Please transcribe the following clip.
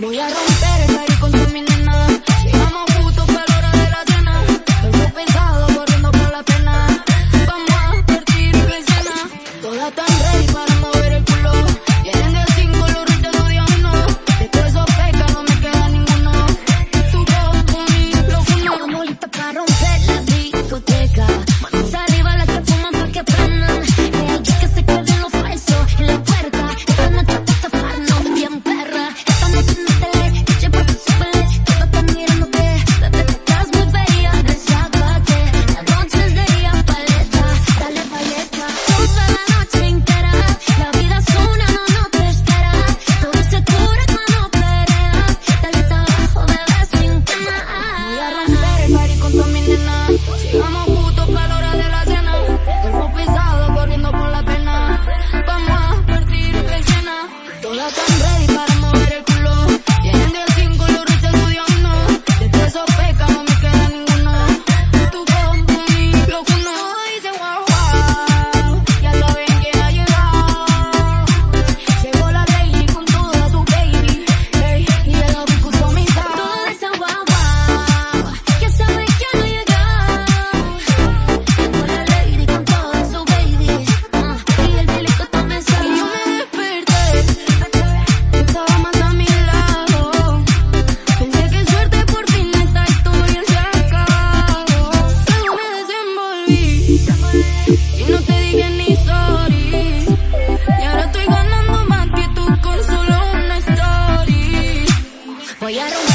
Voy a romper el baile con tu mi. Llegamos justo para la hora de la cena. Algo pensado corriendo por la pena. Vamos a partir la escena. Toda tan apoyaron